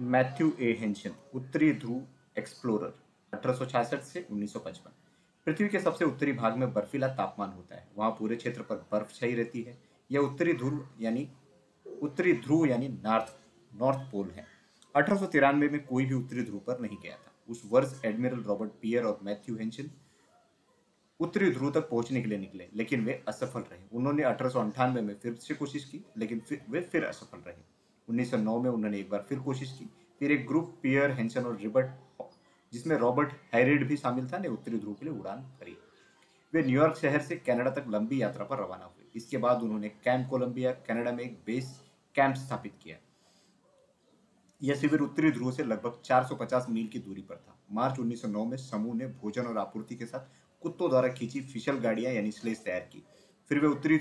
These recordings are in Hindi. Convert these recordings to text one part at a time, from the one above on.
मैथ्यू ए. हेंशन उत्तरी ध्रुव एक्सप्लोरर 1866 से 1955 पृथ्वी के सबसे उत्तरी भाग में बर्फीला तापमान होता है। वहाँ पूरे क्षेत्र पर बर्फ़ छाई रहती है। यह उत्तरी ध्रुव यानी, उत्तरी ध्रुव यानी नॉर्थ नॉर्थ पोल है। अठारह में कोई भी उत्तरी ध्रुव पर नहीं गया था। उस वर्ष एडमिरल रॉबर्ट पियर और मैथ्यू हेंशन उत्तरी ध्रुव तक पहुँचने के लिए निकले, लेकिन वे असफल रहे। उन्होंने अठारह में फिर से कोशिश की, लेकिन फिर, वे फिर असफल रहे। 1909 में उन्होंने एक बार फिर कोशिश की। फिर एक ग्रुप, पियर, हेंसन और रिबर्ट, जिसमें रॉबर्ट हैरिड भी शामिल था, ने उत्तरी ध्रुव के लिए उड़ान भरी। वे न्यूयॉर्क शहर से कनाडा तक लंबी यात्रा पर रवाना हुए। इसके बाद उन्होंने कैंप कोलंबिया, कनाडा में एक बेस कैंप स्थापित किया। यह शिविर उत्तरी ध्रुव से लगभग 450 मील की दूरी पर था। मार्च 1909 में समूह ने भोजन और आपूर्ति के साथ कुत्तों द्वारा खींची फिशल गाड़ियाँ, यानी स्लेज तैयार की। फिर वे उत्तरी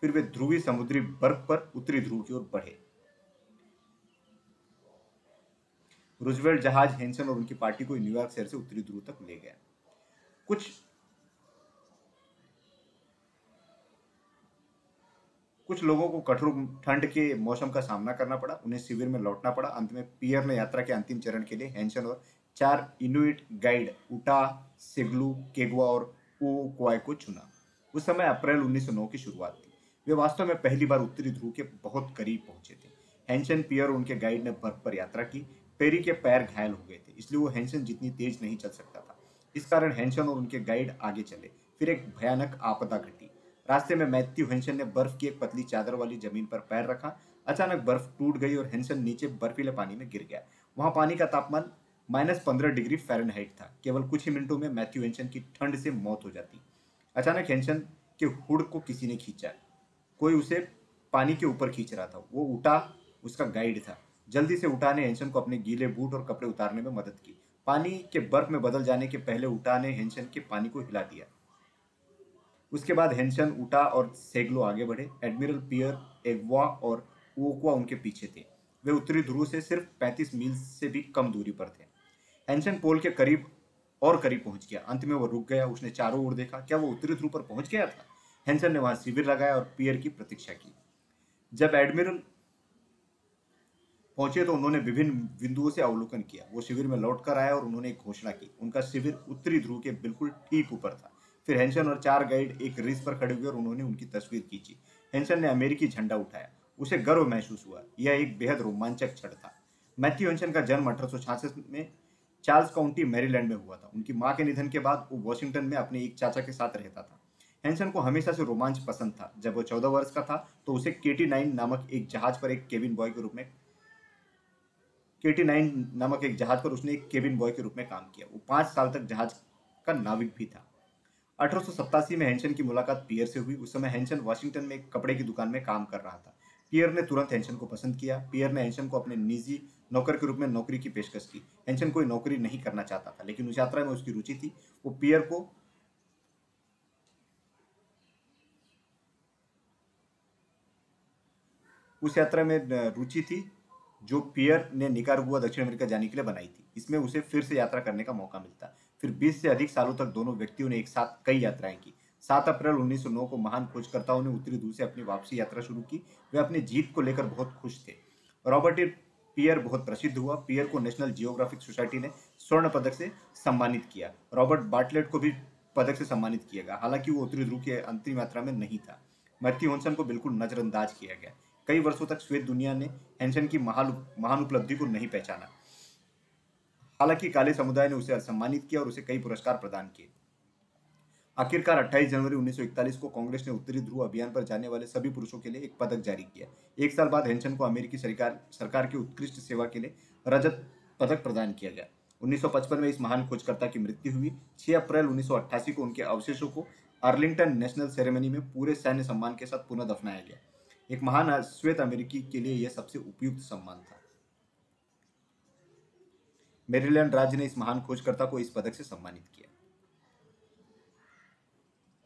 फिर वे ध्रुवी समुद्री बर्फ़ पर उत्तरी ध्रुव की ओर बढ़े। रूजवेल्ट जहाज़ हेंसन और उनकी पार्टी को न्यूयॉर्क शहर से उत्तरी ध्रुव तक ले गया। कुछ कुछ लोगों को कठोर ठंड के मौसम का सामना करना पड़ा। उन्हें शिविर में लौटना पड़ा। अंत में पियर ने यात्रा के अंतिम चरण के लिए हेंसन और चार इनुइट गाइड उटा, सिगलू केगवा और क्वाई को चुना। उस समय अप्रैल 1909 की शुरुआत थी। वे वास्तव में पहली बार उत्तरी ध्रुव के बहुत करीब पहुँचे थे। हेंसन पियर उनके गाइड ने बर्फ़ पर यात्रा की। पेरी के पैर घायल हो गए थे, इसलिए वो हेंसन जितनी तेज नहीं चल सकता था। इस कारण हेंसन और उनके गाइड आगे चले, फिर एक भयानक आपदा घटी। रास्ते में मैथ्यू हेंसन ने बर्फ़ की एक पतली चादर वाली ज़मीन पर पैर रखा। अचानक बर्फ़ टूट गई और हैंसन नीचे बर्फीले पानी में गिर गया। वहाँ पानी का तापमान माइनस पंद्रह डिग्री फ़ारेनहाइट था। केवल कुछ ही मिनटों में मैथ्यू हेंसन की ठंड से मौत हो जाती। अचानक हेंसन के हुड को किसी ने खींचा। कोई उसे पानी के ऊपर खींच रहा था। वो उठा, उसका गाइड था। जल्दी से उठा ने हेंसन को अपने गीले बूट और कपड़े उतारने में मदद की। पानी के बर्फ़ में बदल जाने के पहले उठा ने हेंसन के पानी को हिला दिया। उसके बाद हेंसन उठा और सेगलो आगे बढ़े। एडमिरल पियर, एगवा और ओकवा उनके पीछे थे। वे उत्तरी ध्रुव से सिर्फ़ 35 मील से भी कम दूरी पर थे। हेंसन पोल के करीब और करीब पहुँच गया। अंत में वो रुक गया। उसने चारों ओर देखा। क्या वो उत्तरी ध्रुव पर पहुँच गया था? हेंसन ने वहाँ शिविर लगाया और पियर की प्रतीक्षा की। जब एडमिरल पहुँचे तो उन्होंने विभिन्न बिंदुओं से अवलोकन किया। वो शिविर में लौट कर आया और उन्होंने एक घोषणा की। उनका शिविर उत्तरी ध्रुव के बिल्कुल ठीक ऊपर था। फिर हेंसन और चार गाइड एक रिस पर खड़े हुए और उन्होंने उनकी तस्वीर खींची। हेंसन ने अमेरिकी झंडा उठाया। उसे गर्व महसूस हुआ। यह एक बेहद रोमांचक क्षण था। मैथ्यू हेंसन का जन्म अठारह में चार्ल्स काउंटी, मैरीलैंड में हुआ था। उनकी माँ के निधन के बाद वो वॉशिंगटन में अपने एक चाचा के साथ रहता था। हेंसन को हमेशा से रोमांच पसंद था। जब वो चौदह वर्ष का था तो उसे नाइन नामक एक जहाज़ पर एक केबिन बॉय के रूप में नाइन नामक एक जहाज़ पर उसने एक केबिन बॉय के रूप में काम किया। वो पाँच साल तक जहाज़ का नाविक भी था। अठारह में हेंसन की मुलाकात पियर से हुई। उस समय हैंसन वाशिंगटन में एक कपड़े की दुकान में काम कर रहा था। पियर ने तुरंत हेंसन को पसंद किया। पियर ने हेंसन को अपने निजी नौकर के रूप में नौकरी की पेशकश की। हेंसन कोई नौकरी नहीं करना चाहता था, लेकिन उस यात्रा में उसकी रुचि थी। वो पियर को उस यात्रा में रुचि थी, जो पियर ने निकारागुआ दक्षिण अमेरिका जाने के लिए बनाई थी। इसमें उसे फिर से यात्रा करने का मौका मिलता। फिर 20 से अधिक सालों तक दोनों व्यक्तियों ने एक साथ कई यात्राएँ की। 7 अप्रैल 1909 को महान खोजकर्ताओं ने उत्तरी ध्रुव से अपनी वापसी यात्रा शुरू की। वे अपनी जीत को लेकर बहुत खुश थे। रॉबर्ट पियर बहुत प्रसिद्ध हुआ। पियर को नेशनल जियोग्राफिक सोसाइटी ने स्वर्ण पदक से सम्मानित किया। रॉबर्ट बाटलेट को भी पदक से सम्मानित किया गया। हालाँकि वो उत्तरी ध्रुव की अंतिम यात्रा में नहीं था। मैथ्यू होन्सन को बिल्कुल नजरअंदाज किया गया। कई वर्षों तक श्वेत दुनिया ने हेंसन की महान उपलब्धि को नहीं पहचाना। हालाँकि काले समुदाय ने उसे सम्मानित किया और उसे कई पुरस्कार प्रदान किए। आखिरकार 28 जनवरी 1941 को कांग्रेस ने उत्तरी ध्रुव अभियान पर जाने वाले सभी पुरुषों के लिए एक पदक जारी किया। एक साल बाद हेंसन को अमेरिकी सरकार सरकार की उत्कृष्ट सेवा के लिए रजत पदक प्रदान किया गया। 1955 में इस महान खोजकर्ता की मृत्यु हुई। 6 अप्रैल 1988 को उनके अवशेषों को अर्लिंगटन नेशनल सेरेमनी में पूरे सैन्य सम्मान के साथ पुनः दफनाया गया। एक महान श्वेत अमेरिकी के लिए यह सबसे उपयुक्त सम्मान था। मेरीलैंड राज्य ने इस महान खोजकर्ता को इस पदक से सम्मानित किया।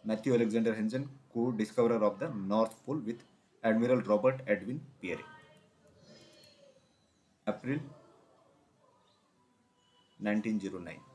Matthew Alexander Henson, co discoverer of the North Pole with admiral Robert Edwin Peary. April 1909